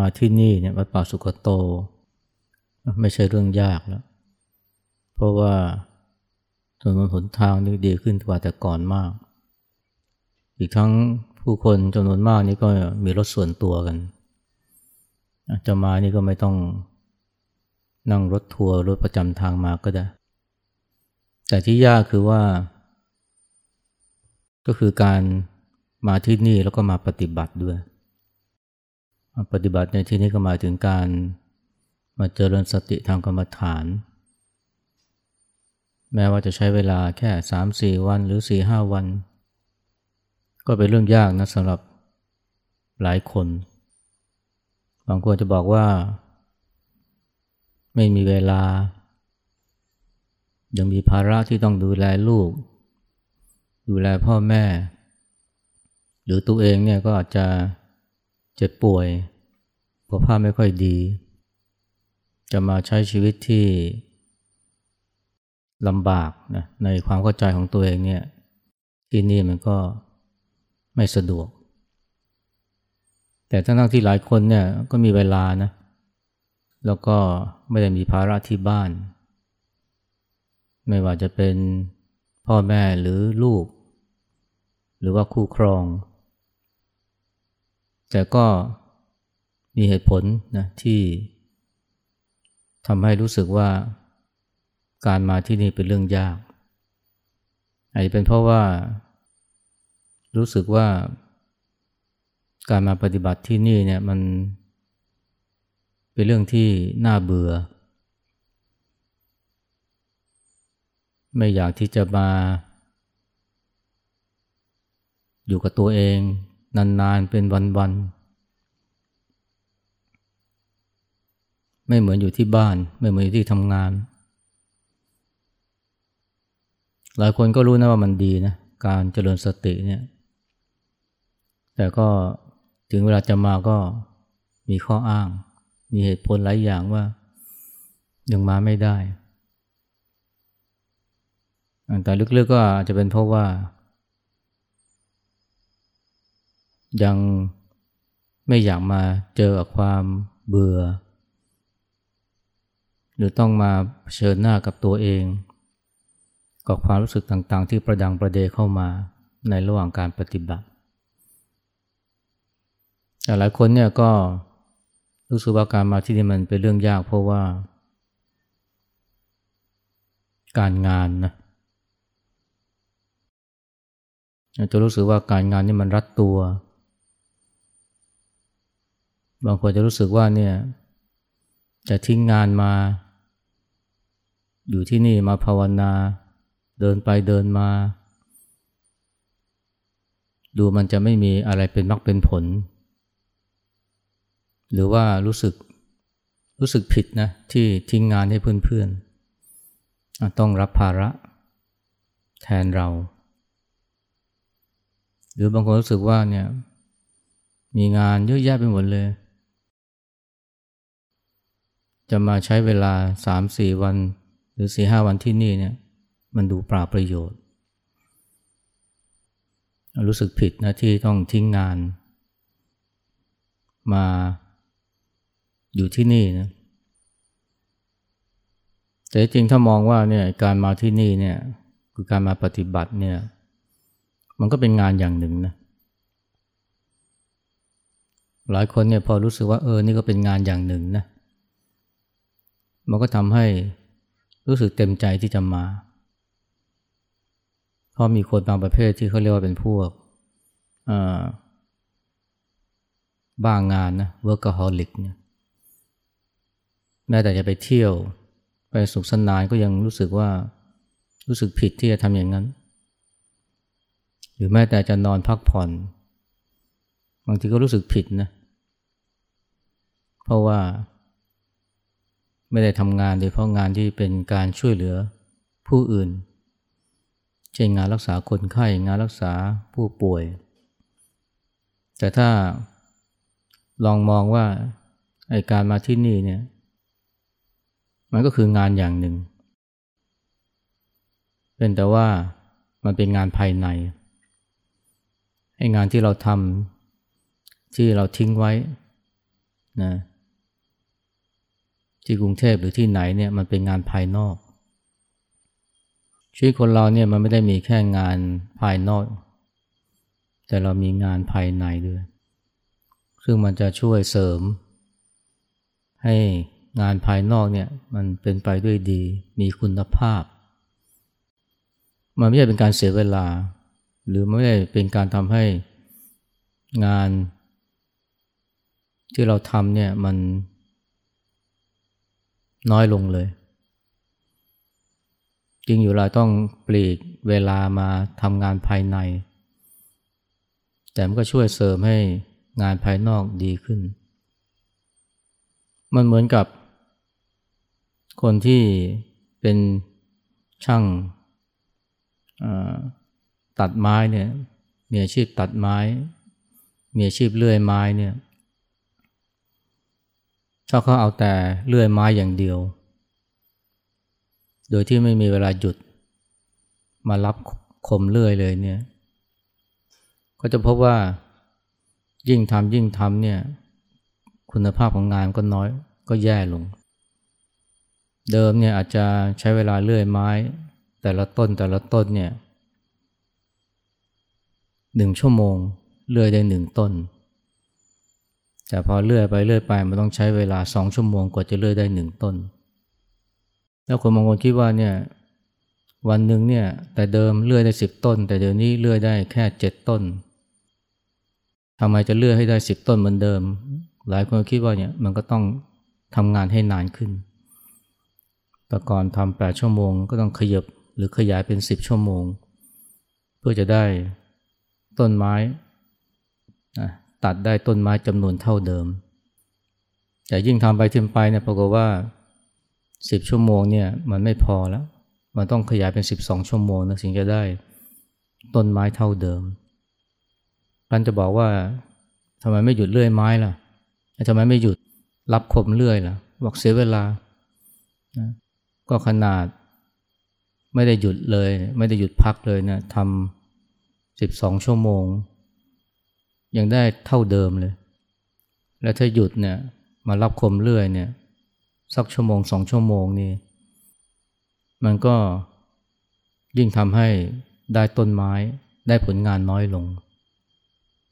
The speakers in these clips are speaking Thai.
มาที่นี่เนี่ยวัดป่าสุกโต ไม่ใช่เรื่องยากแล้ว เพราะว่าถนนหนทางนี่ดีขึ้นกว่าแต่ก่อนมาก อีกทั้งผู้คนจำนวนมากนี่ก็มีรถส่วนตัวกัน จะมานี่ก็ไม่ต้องนั่งรถทัวร์รถประจำทางมาก็ได้ แต่ที่ยากคือว่า ก็คือการมาที่นี่แล้วก็มาปฏิบัติด้วย ปฏิบัติในที่นี้ก็หมายถึงการมาเจริญสติทางกรรมฐาน แม้ว่าจะใช้เวลาแค่สามสี่วันหรือสี่ห้าวัน ก็เป็นเรื่องยากนะสำหรับหลายคน บางคนจะบอกว่า ไม่มีเวลา ยังมีภาระที่ต้องดูแลลูก ดูแลพ่อแม่ หรือตัวเองเนี่ยก็อาจจะเจ็บป่วย สุขภาพไม่ค่อยดี จะมาใช้ชีวิตที่ลำบากนะในความเข้าใจของตัวเองเนี่ยที่นี่มันก็ไม่สะดวก แต่ทั้งที่หลายคนเนี่ยก็มีเวลานะ แล้วก็ไม่ได้มีภาระที่บ้าน ไม่ว่าจะเป็นพ่อแม่หรือลูก หรือว่าคู่ครอง แต่ก็ มีเหตุผลนะที่ทำให้รู้สึกว่าการมาที่นี่เป็นเรื่องยาก อาจจะเป็นเพราะว่า รู้สึกว่าการมาปฏิบัติที่นี่เนี่ยมันเป็นเรื่องที่น่าเบื่อ ไม่อยากที่จะมา อยู่กับตัวเอง นานๆเป็นวันๆ ไม่เหมือนอยู่ที่บ้าน ไม่เหมือนอยู่ที่ทำงาน หลายคนก็รู้นะว่ามันดีนะการเจริญสติเนี่ยแต่ก็ถึงเวลาจะมาก็มีข้ออ้าง มีเหตุผลหลายอย่างว่ายังมาไม่ได้แต่ลึกๆก็อาจจะเป็นเพราะว่า ยังไม่อยากมาเจอกับความเบื่อ หรือต้องมาเผชิญหน้ากับตัวเอง กับความรู้สึกต่างๆ ที่ประดังประเดเข้ามาในระหว่างการปฏิบัติแต่หลายคนเนี่ยก็รู้สึกว่าการมาที่นี่มันเป็นเรื่องยากเพราะว่า การงานนะจะรู้สึกว่าการงานนี่มันรัดตัว บางคนจะรู้สึกว่าเนี่ยจะทิ้งงานมา อยู่ที่นี่มาภาวนา เดินไปเดินมา ดูมันจะไม่มีอะไรเป็นมรรคเป็นผล หรือว่ารู้สึกรู้สึกผิดนะที่ทิ้งงานให้เพื่อนๆ ต้องรับภาระแทนเรา หรือบางคนรู้สึกว่าเนี่ยมีงานเยอะแยะไปหมดเลย จะมาใช้เวลาสามสี่วัน รือสี่ห้าวันที่นี่เนี่ยมันดูปราประโยชน์ รู้สึกผิดนะที่ต้องทิ้งงาน มาอยู่ที่นี่นะแต่จริงถ้ามองว่าเนี่ยการมาที่นี่เนี่ยคือการมาปฏิบัติเนี่ยมันก็เป็นงานอย่างหนึ่งนะหลายคนเนี่ยพอรู้สึกว่าเออนี่ก็เป็นงานอย่างหนึ่งนะมันก็ทำให้ รู้สึกเต็มใจที่จะมาราะมีคนบางประเภทที่เขาเรียกว่าเป็นพวกบ้างงานนะ workaholic เนี่ยแม้แต่จะไปเที่ยวไปสุขสนานก็ยังรู้สึกว่ารู้สึกผิดที่จะทำอย่างนั้น หรือแม้แต่จะนอนพักผ่อน บางทีก็รู้สึกผิดนะ เพราะว่า ไม่ได้ทำงานโดยเพราะงานที่เป็นการช่วยเหลือผู้อื่น เช่นงานรักษาคนไข้ งานรักษาผู้ป่วย แต่ถ้าลองมองว่าไอการมาที่นี่เนี่ย มันก็คืองานอย่างหนึ่ง เป็นแต่ว่ามันเป็นงานภายในไองานที่เราทำที่เราทิ้งไว้นะ ที่กรุงเทพหรือที่ไหนเนี่ยมันเป็นงานภายนอก ชีวิตคนเราเนี่ยมันไม่ได้มีแค่งานภายนอก แต่เรามีงานภายในด้วย ซึ่งมันจะช่วยเสริม ให้งานภายนอกเนี่ยมันเป็นไปด้วยดี มีคุณภาพ มันไม่ใช่เป็นการเสียเวลา หรือไม่ได้เป็นการทำให้งานที่เราทำเนี่ยมัน น้อยลงเลย จริงอยู่เราต้องปลีกเวลามาทำงานภายใน แต่มันก็ช่วยเสริมให้งานภายนอกดีขึ้น มันเหมือนกับ คนที่เป็นช่างตัดไม้เนี่ยมีอาชีพตัดไม้มีอาชีพเลื่อยไม้เนี่ย ถ้าเขาเอาแต่เลื่อยไม้อย่างเดียว โดยที่ไม่มีเวลาหยุด มารับคมเลื่อยเลยเนี่ย ก็จะพบว่ายิ่งทำยิ่งทำเนี่ย คุณภาพของงานก็น้อยก็แย่ลง เดิมเนี่ยอาจจะใช้เวลาเลื่อยไม้ แต่ละต้นแต่ละต้นเนี่ยหนึ่งชั่วโมงเลื่อยได้หนึ่งต้น แต่พอเลื่อยไปเลื่อยไปมันต้องใช้เวลาสองชั่วโมงกว่าจะเลื่อยได้หนึ่งต้น แล้วคนบางคนคิดว่าเนี่ยวันหนึ่งเนี่ยแต่เดิมเลื่อยได้สิบต้น แต่เดี๋ยวนี้เลื่อยได้แค่เจ็ดต้นทำไมจะเลื่อยให้ได้สิบต้นเหมือนเดิม หลายคนคิดว่าเนี่ยมันก็ต้องทำงานให้นานขึ้น แต่ก่อนทำแปดชั่วโมงก็ต้องขยับหรือขยายเป็นสิบชั่วโมง เพื่อจะได้ต้นไม้ ตัดได้ต้นไม้จำนวนเท่าเดิม แต่ยิ่งทำไปทิ้ไปเนี่ยปรากฏว่าสิบชั่วโมงเนี่ยมันไม่พอแล้ว มันต้องขยายเป็นสิบสองชั่วโมงนะถึงจะได้ต้นไม้เท่าเดิมพันจะบอกว่าทำไมไม่หยุดเลื่อยไม้ล่ะทำไมไม่หยุดรับคมเลื่อยล่ะบอกเสียเวลานะก็ขนาดไม่ได้หยุดเลย ไม่ได้หยุดพักเลยนะทำสิบสองชั่วโมง ยังได้เท่าเดิมเลย แล้วถ้าหยุดเนี่ยมารับคมเรื่อยเนี่ยสักชั่วโมงสองชั่วโมงนี่มันก็ยิ่งทำให้ได้ต้นไม้ได้ผลงานน้อยลง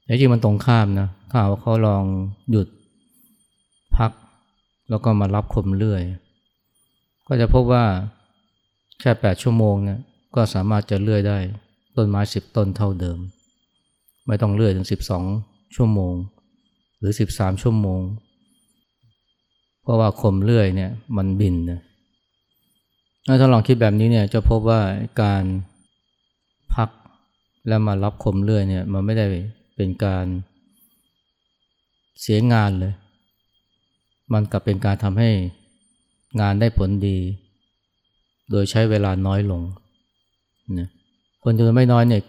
แต่จริงมันตรงข้ามนะถ้าว่าเขาลองหยุดพัก แล้วก็มารับคมเรื่อย ก็จะพบว่าแค่แปดชั่วโมงเนี่ยก็สามารถจะเลื่อยได้ต้นไม้สิบต้นเท่าเดิม ไม่ต้องเลื่อยถึงสิบสองชั่วโมง หรือสิบสามชั่วโมง เพราะว่าคมเลื่อยเนี่ยมันบินนะถ้าลองคิดแบบนี้เนี่ยจะพบว่าการพักแล้วมารับคมเลื่อยเนี่ยมันไม่ได้เป็นการเสียงานเลย มันกลับเป็นการทำให้งานได้ผลดี โดยใช้เวลาน้อยลงนะคนจำนวนไม่น้อยเนี่ย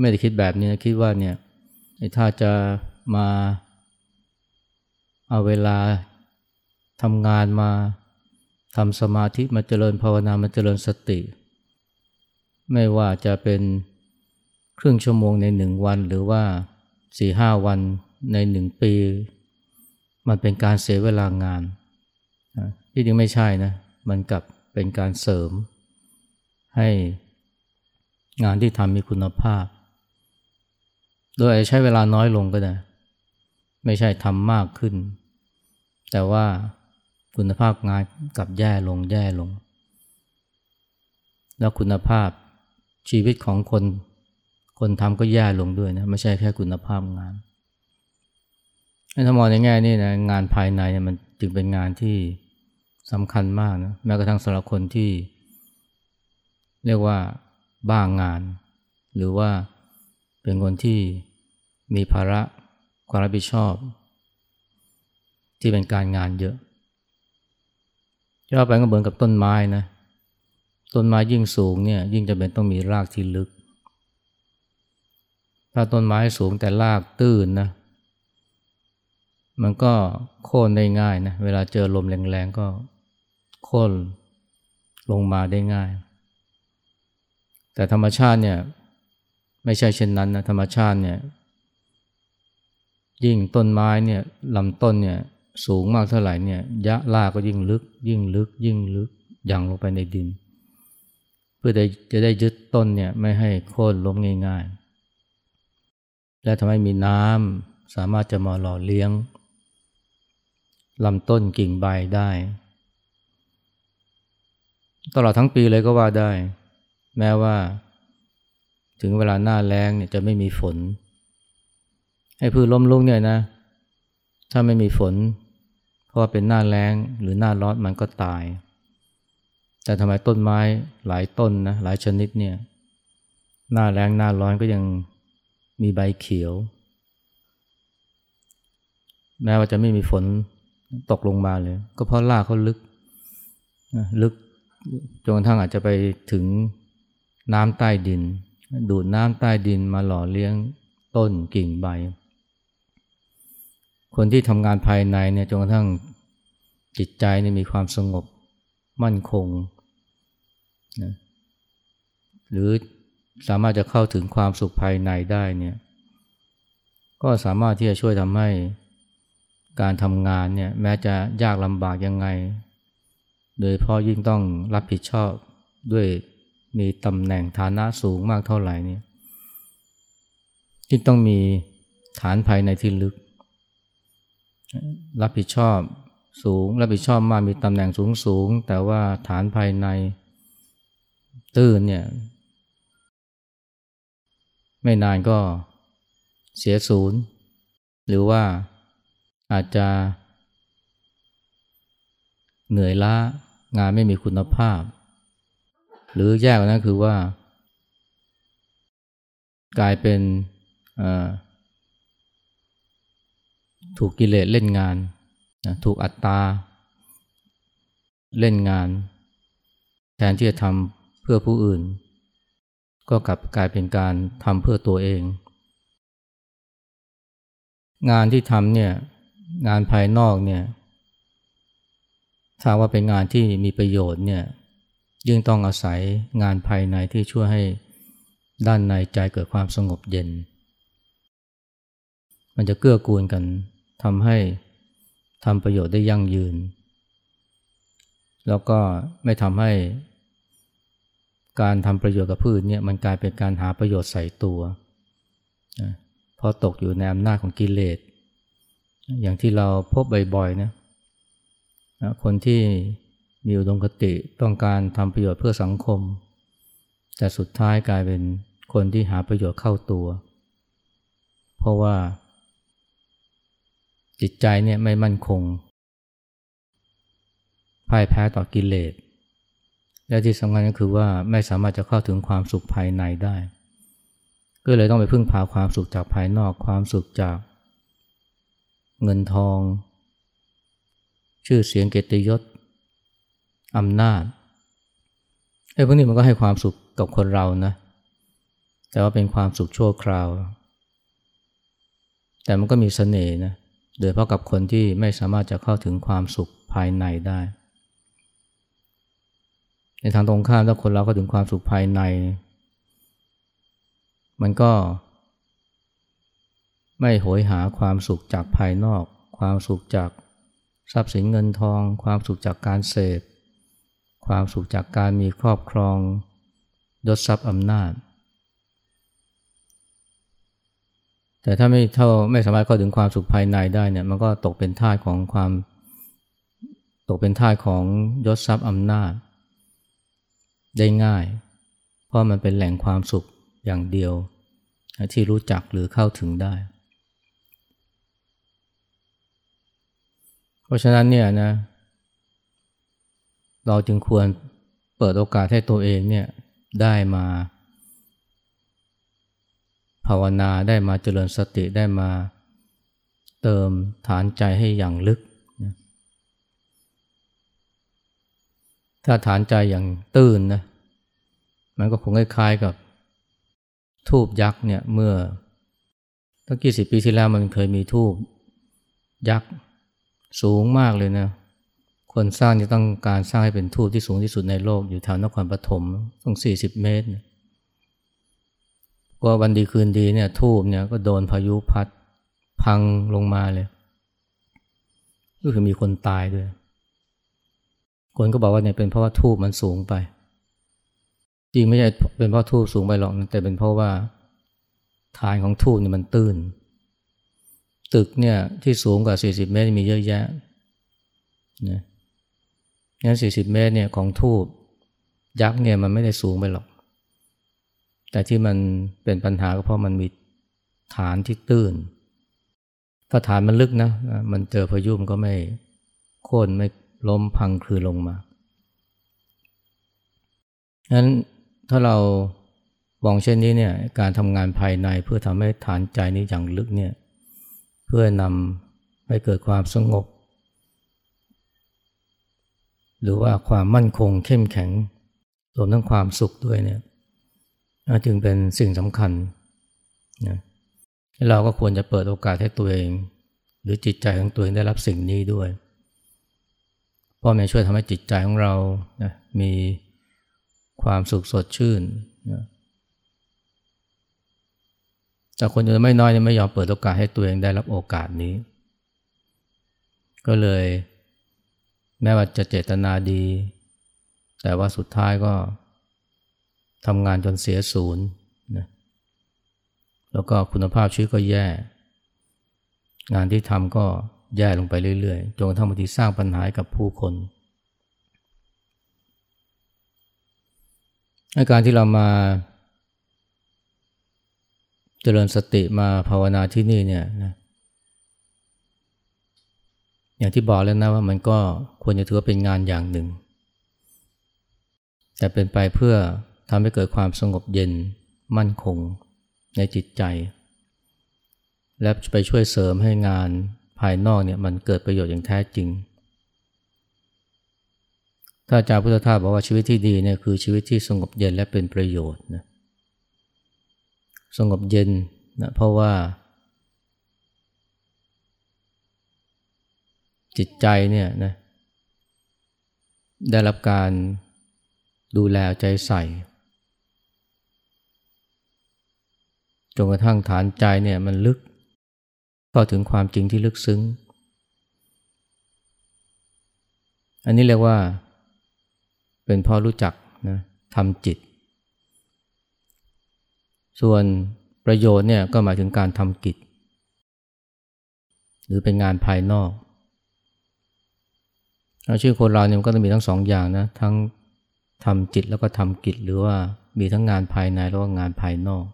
ไม่ได้คิดแบบนี้นะคิดว่าเนี่ย ถ้าจะมาเอาเวลาทำงานมาทำสมาธิมาเจริญภาวนามาเจริญสติ ไม่ว่าจะเป็นครึ่งชั่วโมงในหนึ่งวันหรือว่าสี่ห้าวันในหนึ่งปี มันเป็นการเสียเวลางานที่จริงไม่ใช่นะ มันกลับเป็นการเสริม ให้งานที่ทำมีคุณภาพ โดยใช้เวลาน้อยลงก็ได้ ไม่ใช่ทำมากขึ้น แต่ว่าคุณภาพงานกลับแย่ลงแย่ลง แล้วคุณภาพชีวิตของคน คนทำก็แย่ลงด้วยนะ ไม่ใช่แค่คุณภาพงานถ้ามองในแง่นี้นะงานภายในเนี่ยมันจึงเป็นงานที่สำคัญมากนะแม้กระทั่งสำหรับคนที่ เรียกว่าบ้างงาน หรือว่า เป็นคนที่มีภาระความรับผิดชอบ ที่เป็นการงานเยอะย่อไปก็เหมือนกับต้นไม้นะ ต้นไม้ยิ่งสูงเนี่ยยิ่งจะเป็นต้องมีรากที่ลึก ถ้าต้นไม้สูงแต่รากตื้นนะ มันก็โค่นได้ง่ายนะ เวลาเจอลมแรงๆก็โค่นลงมาได้ง่าย แต่ธรรมชาติเนี่ย ไม่ใช่เช่นนั้นนะธรรมชาติเนี่ยยิ่งต้นไม้เนี่ยลำต้นเนี่ยสูงมากเท่าไหร่เนี่ยยะลากก็ยิ่งลึก ยิ่งลึก ยิ่งลึกยังลงไปในดิน เพื่อจะได้ยึดต้นเนี่ยไม่ให้โค่นล้มง่ายๆ และทำให้มีน้ำสามารถจะมาหล่อเลี้ยงลำต้นกิ่งใบได้ ตลอดทั้งปีเลยก็ว่าได้ แม้ว่า ถึงเวลาหน้าแล้งเนี่ยจะไม่มีฝนให้พืชล้มลุกเนี่ยนะ ถ้าไม่มีฝน เพราะว่าเป็นหน้าแล้งหรือหน้าร้อนมันก็ตาย แต่ทำไมต้นไม้หลายต้นนะหลายชนิดเนี่ย หน้าแล้งหน้าร้อนก็ยังมีใบเขียว แม้ว่าจะไม่มีฝนตกลงมาเลย ก็เพราะรากเขาลึกลึกจนกระทั่งอาจจะไปถึงน้ำใต้ดิน ดูดน้ำใต้ดินมาหล่อเลี้ยงต้นกิ่งใบ คนที่ทำงานภายในเนี่ยจนกระทั่งจิตใจเนี่ยมีความสงบมั่นคงนะหรือสามารถจะเข้าถึงความสุขภายในได้เนี่ยก็สามารถที่จะช่วยทำให้การทำงานเนี่ยแม้จะยากลำบากยังไง โดยพราะยิ่งต้องรับผิดชอบด้วย มีตำแหน่งฐานะสูงมากเท่าไหร่นี่ยิ่งต้องมีฐานภายในที่ลึก รับผิดชอบสูง รับผิดชอบมากมีตำแหน่งสูงสูง แต่ว่าฐานภายในตื้นเนี่ย ไม่นานก็เสียศูนย์ หรือว่าอาจจะเหนื่อยล้างานไม่มีคุณภาพ หรือแย่กว่านั้นคือว่า กลายเป็นถูกกิเลสเล่นงานถูกอัตตา เล่นงาน แทนที่จะทำเพื่อผู้อื่น ก็กลับกลายเป็นการทำเพื่อตัวเอง งานที่ทำเนี่ยงานภายนอกเนี่ยถ้าว่าเป็นงานที่มีประโยชน์เนี่ย ยิ่งต้องอาศัยงานภายในที่ช่วยให้ด้านในใจเกิดความสงบเย็น มันจะเกื้อกูลกันทำให้ทำประโยชน์ได้ยั่งยืน แล้วก็ไม่ทำให้การทำประโยชน์กับพืชเนี่ยมันกลายเป็นการหาประโยชน์ใส่ตัวเพราะตกอยู่ในอำนาจของกิเลส อย่างที่เราพบบ่อยๆนะคนที่ มีอุดมคติต้องการทำประโยชน์เพื่อสังคม แต่สุดท้ายกลายเป็นคนที่หาประโยชน์เข้าตัว เพราะว่า จิตใจเนี่ยไม่มั่นคงพ่ายแพ้ต่อกิเลสและที่สำคัญก็คือว่าไม่สามารถจะเข้าถึงความสุขภายในได้ ก็เลยต้องไปพึ่งพาความสุขจากภายนอกความสุขจาก เงินทอง ชื่อเสียงเกียรติยศ อำนาจไอ้พวกนี้มันก็ให้ความสุขกับคนเรานะ แต่ว่าเป็นความสุขชั่วคราว แต่มันก็มีสเสน่ห์นะ โดยเพาะกับคนที่ไม่สามารถจะเข้าถึงความสุขภายในได้ ในทางตรงข้ามถ้าคนเราเข้าถึงความสุขภายใน มันก็ ไม่โหยหาความสุขจากภายนอก ความสุขจากทรัพย์สินเงินทอง ความสุขจากการเสพ ความสุขจากการมีครอบครองยศทรัพย์อำนาจ แต่ถ้าไม่เท่าไม่สามารถเข้าถึงความสุขภายในได้เนี่ยมันก็ตกเป็นท่าของความ ตกเป็นท่าของยศทรัพย์อำนาจ ได้ง่าย เพราะมันเป็นแหล่งความสุขอย่างเดียว ที่รู้จักหรือเข้าถึงได้ เพราะฉะนั้นเนี่ยนะ เราจึงควรเปิดโอกาสให้ตัวเองเนี่ยได้มา ภาวนาได้มาเจริญสติได้มาเติมฐานใจให้อย่างลึก ถ้าฐานใจอย่างตื้นนะมันก็คงคล้ายๆกับทูบยักษ์เนี่ยเมื่อตั้งกี่สิบปีที่แล้วมันเคยมีทูบยักษ์สูงมากเลยนะ คนสร้างจะต้องการสร้างให้เป็นทูบที่สูงที่สุดในโลกอยู่แถวนครปฐมต้องสี่สิบเมตรก็วันดีคืนดีเนี่ยทูบเนี่ยก็โดนพายุพัดพังลงมาเลยก็คือมีคนตายด้วย คนก็บอกว่าเนี่ยเป็นเพราะว่าทูบมันสูงไป จริงไม่ใช่เป็นเพราะทูบสูงไปหรอกแต่เป็นเพราะว่าฐานของทูบเนี่ยมันตื้น ตึกเนี่ยที่สูงกว่า 40 เมตรมีเยอะแยะนะ งั้น40เมตรเนี่ยของทูบยักษ์เนี่ยมันไม่ได้สูงไปหรอก แต่ที่มันเป็นปัญหาก็เพราะมันมีฐานที่ตื้น ถ้าฐานมันลึกนะ มันเจอพายุมันก็ไม่โค่นไม่ล้มพังคลือลงมางั้นถ้าเราบองเช่นนี้เนี่ยการทำงานภายในเพื่อทำให้ฐานใจนี้อย่างลึกเนี่ยเพื่อนำให้เกิดความสงบ หรือว่าความมั่นคงเข้มแข็งรวมทั้งความสุขด้วยเนี่ยจึงเป็นสิ่งสำคัญนะเราก็ควรจะเปิดโอกาสให้ตัวเอง หรือจิตใจของตัวเองได้รับสิ่งนี้ด้วยพ่อแม่ช่วยทำให้จิตใจของเรานะมีความสุขสดชื่นนะแต่คนจะไม่น้อยเนี่ยไม่ยอมเปิดโอกาสให้ตัวเองได้รับโอกาสนี้ ก็เลย แม้ว่าจะเจตนาดี แต่ว่าสุดท้ายก็ทำงานจนเสียศูนย์นะแล้วก็คุณภาพชีวิตก็แย่ งานที่ทำก็แย่ลงไปเรื่อยๆ จนกระทั่งบางทีสร้างปัญหากับผู้คนอาการที่เรามาเจริญสติมาภาวนาที่นี่เนี่ยนะ อย่างที่บอกแล้วนะว่ามันก็ควรจะถือว่าเป็นงานอย่างหนึ่ง แต่เป็นไปเพื่อทำให้เกิดความสงบเย็นมั่นคงในจิตใจ และไปช่วยเสริมให้งานภายนอกเนี่ยมันเกิดประโยชน์อย่างแท้จริง ถ้าอาจารย์พุทธทาสบอกว่าชีวิตที่ดีเนี่ยคือชีวิตที่สงบเย็นและเป็นประโยชน์นะสงบเย็นนะเพราะว่า จิตใจเนี่ยนะได้รับการดูแลใจใส่จนกระทั่งฐานใจเนี่ยมันลึกเข้าถึงความจริงที่ลึกซึ้ง อันนี้เรียกว่า เป็นพอรู้จักนะทำจิต ส่วนประโยชน์เนี่ยก็หมายถึงการทำกิจ หรือเป็นงานภายนอก อาชีพคนเราเนี่ยมันก็ต้องมีทั้งสองอย่างนะ ทั้งทำจิตแล้วก็ทำกิจหรือว่ามีทั้งงานภายในแล้วก็งานภายนอก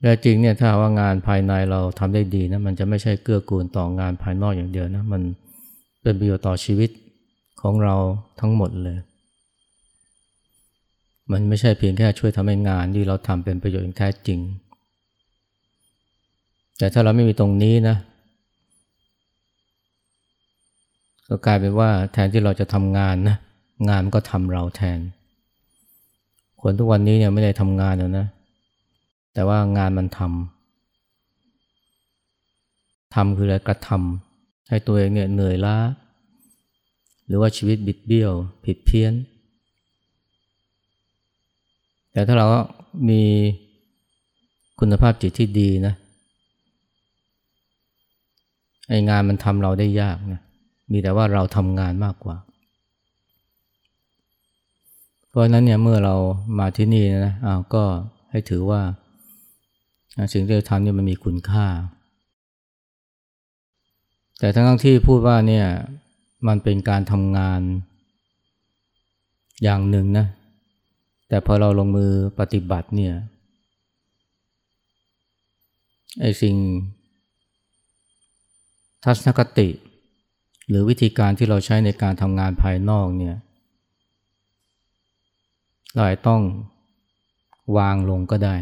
แต่จริงเนี่ยถ้าว่างานภายในเราทำได้ดีนะมันจะไม่ใช่เกื้อกูลต่องานภายนอกอย่างเดียวนะมันเป็นประโยชน์ต่อชีวิตของเราทั้งหมดเลย มันไม่ใช่เพียงแค่ช่วยทำให้งานที่เราทำเป็นประโยชน์อย่างแท้จริง แต่ถ้าเราไม่มีตรงนี้นะ ก็กลายเป็นว่าแทนที่เราจะทำงานนะงานก็ทำเราแทน คนทุกวันนี้เนี่ยไม่ได้ทำงานแล้วนะ แต่ว่างานมันทำทำคืออะไรกระทำให้ตัวเองเนี่ยเหนื่อยล้า หรือว่าชีวิตบิดเบี้ยว ผิดเพี้ยน แต่ถ้าเรามีคุณภาพจิตที่ดีนะไอ้งานมันทำเราได้ยากนะ มีแต่ว่าเราทำงานมากกว่า เพราะนั้นเนี่ยเมื่อเรามาที่นี่นะอ้าวก็ให้ถือว่า สิ่งที่เราทำนี่มันมีคุณค่า แต่ทั้งที่พูดว่าเนี่ยมันเป็นการทำงานอย่างหนึ่งนะ แต่พอเราลงมือปฏิบัติเนี่ยไอ้สิ่งทัศนคติ หรือวิธีการที่เราใช้ในการทำงานภายนอกเนี่ยเราอาจต้องวางลงก็ได้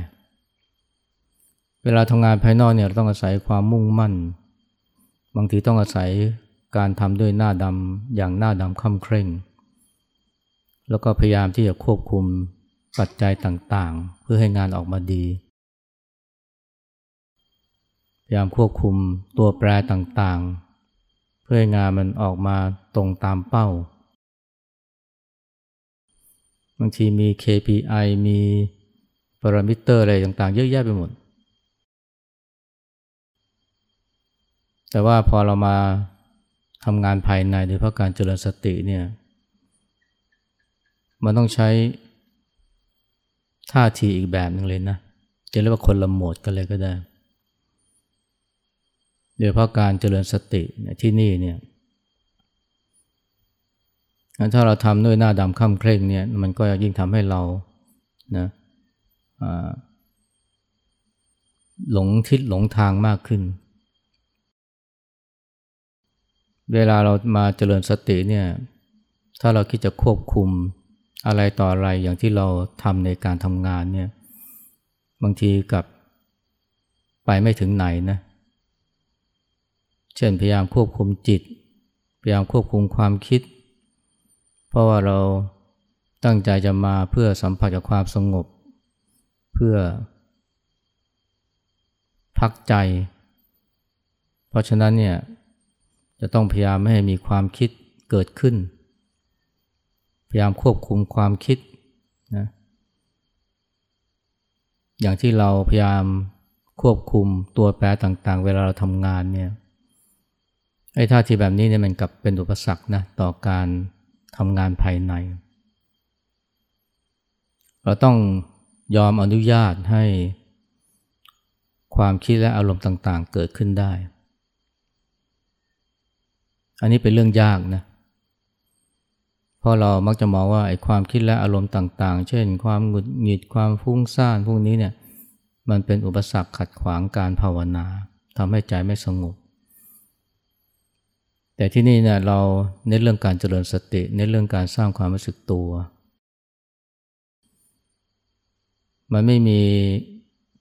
เวลาทำงานภายนอกเนี่ยเราต้องอาศัยความมุ่งมั่น บางทีต้องอาศัยการทำด้วยหน้าดำอย่างหน้าดำค่ำเคร่ง แล้วก็พยายามที่จะควบคุมปัจจัยต่างๆ เพื่อให้งานออกมาดี พยายามควบคุมตัวแปรต่างๆ พื่องานมันออกมาตรงตามเป้า บางทีมี KPI มีปรามิเตอร์อะไรต่างๆ เยอะแยะไปหมด แต่ว่าพอเรามาทำงานภายในโดยเพราะการเจริญสติเนี่ยมันต้องใช้ท่าทีอีกแบบหนึ่งเลยนะ จะเรียกว่าคนละโหมดกันเลยก็ได้ โดยเพราะการเจริญสติที่นี่เนี่ยถ้าเราทำด้วยหน้าดำค่ำเคร่งเนี่ยมันก็ยิ่งทำให้เรานะหลงทิศหลงทางมากขึ้น เวลาเรามาเจริญสติเนี่ยถ้าเราคิดจะควบคุมอะไรต่ออะไรอย่างที่เราทำในการทำงานเนี่ยบางทีกับไปไม่ถึงไหนนะเเช่นพยายามควบคุมจิต พยายามควบคุมความคิด เพราะว่าเราตั้งใจจะมาเพื่อสัมผัสกับความสงบ เพื่อ พักใจ เพราะฉะนั้นเนี่ยจะต้องพยายามไม่ให้มีความคิดเกิดขึ้น พยายามควบคุมความคิดนะอย่างที่เราพยายามควบคุมตัวแปรต่างๆ เวลาเราทำงานเนี่ย ไอ้ท่าทีแบบนี้เนี่ยมันกลับเป็นอุปสรรคนะต่อการทำงานภายใน เราต้องยอมอนุญาตให้ความคิดและอารมณ์ต่างๆ เกิดขึ้นได้ อันนี้เป็นเรื่องยากนะ เพราะเรามักจะมองว่าไอ้ความคิดและอารมณ์ต่าง ๆ เช่น ความหงุดหงิด ความฟุ้งซ่านพวกนี้เนี่ย มันเป็นอุปสรรคขัดขวางการภาวนาทำให้ใจไม่สงบ แต่ที่นี่เนี่ยเราเน้นเรื่องการเจริญสติเน้นเรื่องการสร้างความรู้สึกตัว มันไม่มี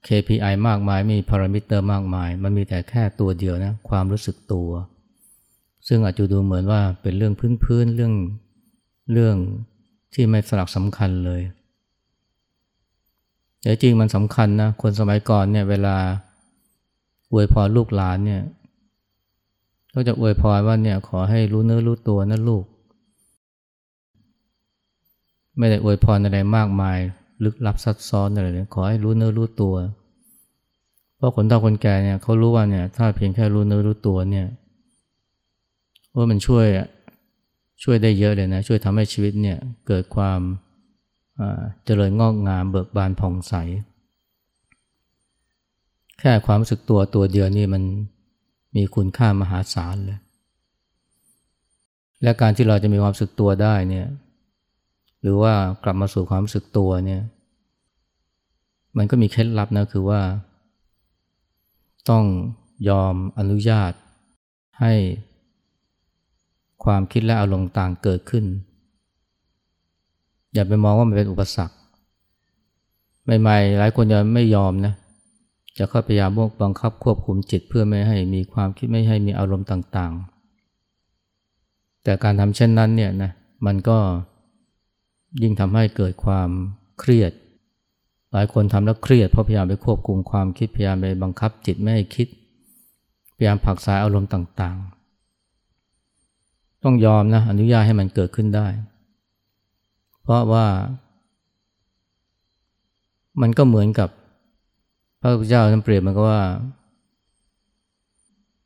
KPI มากมายมีพารามิเตอร์มากมาย มันมีแต่แค่ตัวเดียวนะความรู้สึกตัว ซึ่งอาจจะดูเหมือนว่าเป็นเรื่องพื้นๆเรื่องเรื่องที่ไม่สลักสำคัญเลยแต่จริงมันสำคัญนะคนสมัยก่อนเนี่ยเวลาอวยพรลูกหลานเนี่ย ก็จะอวยพรว่าเนี่ยขอให้รู้เนื้อรู้ตัวนะลูก ไม่ได้อวยพรอะไรมากมาย ลึกลับซับซ้อนอะไรเลยขอให้รู้เนื้อรู้ตัว เพราะคนเฒ่าคนแก่เนี่ยเขารู้ว่าเนี่ยถ้าเพียงแค่รู้เนื้อรู้ตัวเนี่ยว่ามันช่วยช่วยได้เยอะเลยนะช่วยทำให้ชีวิตเนี่ยเกิดความเจริญงอกงามเบิกบานผ่องใส แค่ความรู้สึกตัวตัวเดียวนี่มัน มีคุณค่ามหาศาลเลย และการที่เราจะมีความสึกตัวได้เนี่ย หรือว่ากลับมาสู่ความสึกตัวเนี่ย มันก็มีเคล็ดลับนะคือว่า ต้องยอมอนุญาตให้ความคิดและอารมณ์ต่างเกิดขึ้น อย่าไปมองว่ามันเป็นอุปสรรคใหม่ๆหลายคนจะไม่ยอมนะ จะเข้าพยายามบังคับควบคุมจิตเพื่อไม่ให้มีความคิดไม่ให้มีอารมณ์ต่างๆ แต่การทำเช่นนั้นเนี่ยนะมันก็ยิ่งทำให้เกิดความเครียด หลายคนทำแล้วเครียดเพราะพยายามไปควบคุมความคิดพยายามไปบังคับจิตไม่ให้คิด พยายามผักสายอารมณ์ต่างๆ ต้องยอมนะอนุญาตให้มันเกิดขึ้นได้ เพราะว่า มันก็เหมือนกับ พระพุทธเจ้าท่านเปรียบมันก็ว่า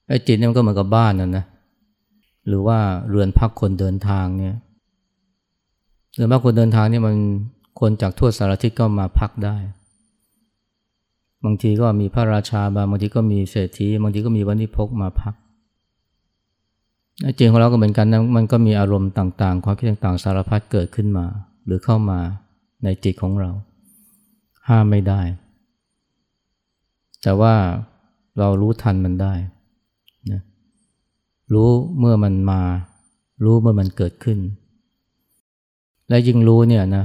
ไอ้จิตเนี่ยมันก็เหมือนกับบ้านนั่นนะหรือว่าเรือนพักคนเดินทางเนี่ยเรือนพักคนเดินทางเนี่ยมันคนจากทั่วสารทิศก็มาพักได้ บางทีก็มีพระราชาบางบางทีก็มีเศรษฐีบางทีก็มีวันิพกมาพักจริงของเราก็เหมือนกันนะมันก็มีอารมณ์ต่างๆ ความคิดต่างๆ สารพัดเกิดขึ้นมา หรือเข้ามาในจิตของเรา ห้ามไม่ได้ แต่ว่าเรารู้ทันมันได้นะรู้เมื่อมันมา รู้เมื่อมันเกิดขึ้น และยิ่งรู้เนี่ยนะ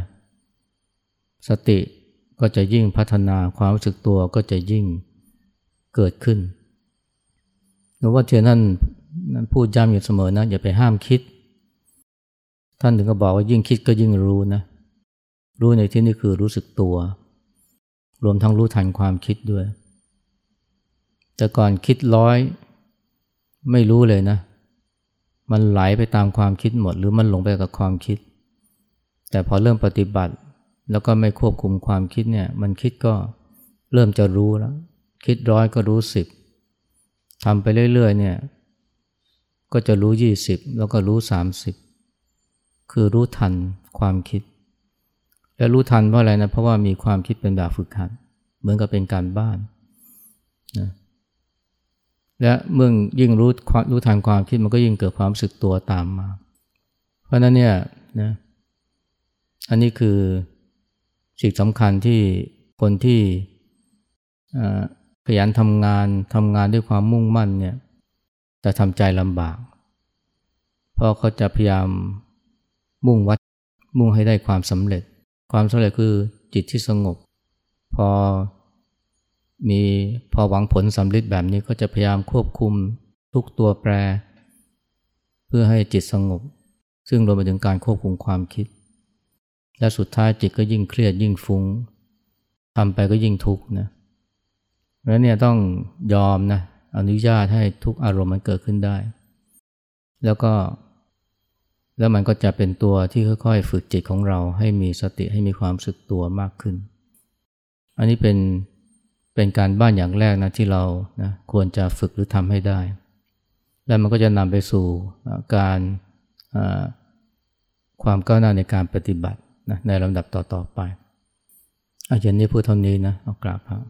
สติก็จะยิ่งพัฒนาความรู้สึกตัวก็จะยิ่งเกิดขึ้นหลวงพ่อเทียนท่านพูดย้ำอยู่เสมอนะ อย่าไปห้ามคิด ท่านถึงก็บอกว่ายิ่งคิดก็ยิ่งรู้นะ รู้ในที่นี้คือรู้สึกตัว รวมทั้งรู้ทันความคิดด้วย แต่ก่อนคิดร้อย ไม่รู้เลยนะ มันไหลไปตามความคิดหมด หรือมันหลงไปกับความคิด แต่พอเริ่มปฏิบัติแล้วก็ไม่ควบคุมความคิดเนี่ย มันคิดก็เริ่มจะรู้แล้ว คิดร้อยก็รู้สิบทำไปเรื่อยๆเนี่ย ก็จะรู้20แล้วก็รู้30คือรู้ทันความคิด และรู้ทันเพราะอะไรนะ เพราะว่ามีความคิดเป็นแบบฝึกหัด เหมือนกับเป็นการบ้านนะ และเมื่อยิ่งรู้รู้ทันความคิดมันก็ยิ่งเกิดความรู้สึกตัวตามมา เพราะนั้นเนี่ยนะอันนี้คือสิ่งสำคัญที่คนที่ขยันทำงานทำงานด้วยความมุ่งมั่นเนี่ยจะทำใจลำบาก เพราะเขาจะพยายามมุ่งวัดมุ่งให้ได้ความสำเร็จ ความสำเร็จคือจิตที่สงบ พอ มีพอหวังผลสำเร็จแบบนี้ก็จะพยายามควบคุมทุกตัวแปร เพื่อให้จิตสงบ ซึ่งรวมไปถึงการควบคุมความคิด และสุดท้ายจิตก็ยิ่งเครียดยิ่งฟุง้งทำไปก็ยิ่งทุกข์นะแล้วเนี่ยต้องยอมนะอนุญาตให้ทุกอารมณ์มันเกิดขึ้นได้ แล้วก็ แล้วมันก็จะเป็นตัวที่ค่อยๆ ฝึกจิตของเราให้มีสติให้มีความสึกตัวมากขึ้น อันนี้เป็น เป็นการบ้านอย่างแรกนะที่เรานะควรจะฝึกหรือทำให้ได้ แล้วมันก็จะนำไปสู่การความก้าวหน้าในการปฏิบัตินะในลำดับต่อๆไปอาจารย์นี้พูดเท่านี้นะเอากราบครับ